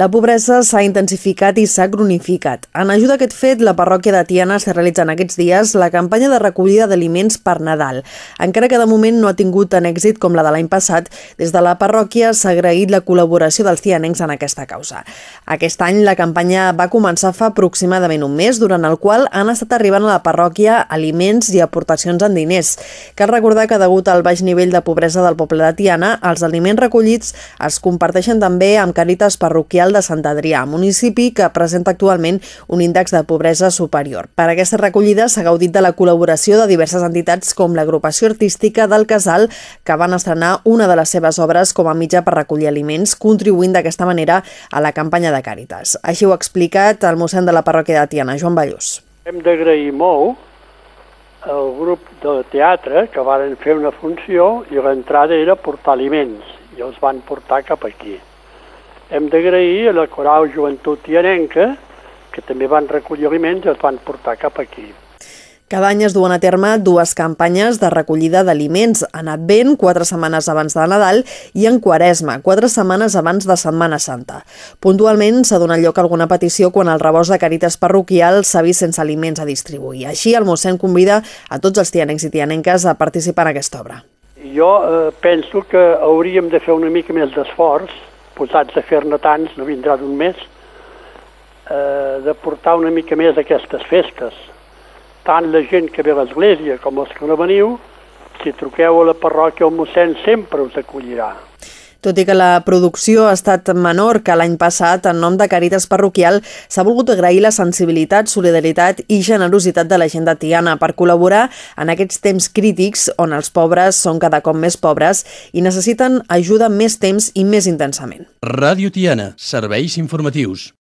La pobresa s'ha intensificat i s'ha cronificat. En ajuda a aquest fet, la parròquia de Tiana s'ha realitzat en aquests dies la campanya de recollida d'aliments per Nadal. Encara que de moment no ha tingut tant èxit com la de l'any passat, des de la parròquia s'ha agraït la col·laboració dels tianencs en aquesta causa. Aquest any la campanya va començar fa aproximadament un mes, durant el qual han estat arribant a la parròquia aliments i aportacions en diners. Cal recordar que degut al baix nivell de pobresa del poble de Tiana, els aliments recollits es comparteixen també amb Càritas Parroquial de Sant Adrià, municipi que presenta actualment un índex de pobresa superior. Per aquesta recollida s'ha gaudit de la col·laboració de diverses entitats com l'agrupació artística del Casal, que van estrenar una de les seves obres com a mitjà per recollir aliments, contribuint d'aquesta manera a la campanya de Càritas. Així ho ha explicat el mossèn de la parròquia de Tiana, Joan Ballús. Hem d'agrair molt el grup de teatre que varen fer una funció i l'entrada era portar aliments i els van portar cap aquí. Hem d'agrair a la Coral Joventut Tianenca que també van recollir aliments i els van portar cap aquí. Cada any es duen a terme dues campanyes de recollida d'aliments, en Advent, quatre setmanes abans de Nadal, i en Quaresma, quatre setmanes abans de Setmana Santa. Puntualment s'ha donat lloc a alguna petició quan el rebost de Caritas Parroquial s'ha vist sense aliments a distribuir. Així, el mossèn convida a tots els tianencs i tianenques a participar en aquesta obra. Jo eh, penso que hauríem de fer una mica més d'esforç, posats a fer-ne tants, no vindrà d'un mes, eh, de portar una mica més aquestes festes tant la gent que ve a l'església com els que no veniu, si truqueu a la parròquia o mossèn sempre us acollirà. Tot i que la producció ha estat menor que l'any passat, en nom de Caritas Parroquial s'ha volgut agrair la sensibilitat, solidaritat i generositat de la gent de Tiana per col·laborar en aquests temps crítics on els pobres són cada cop més pobres i necessiten ajuda més temps i més intensament. Ràdio Tiana, serveis informatius.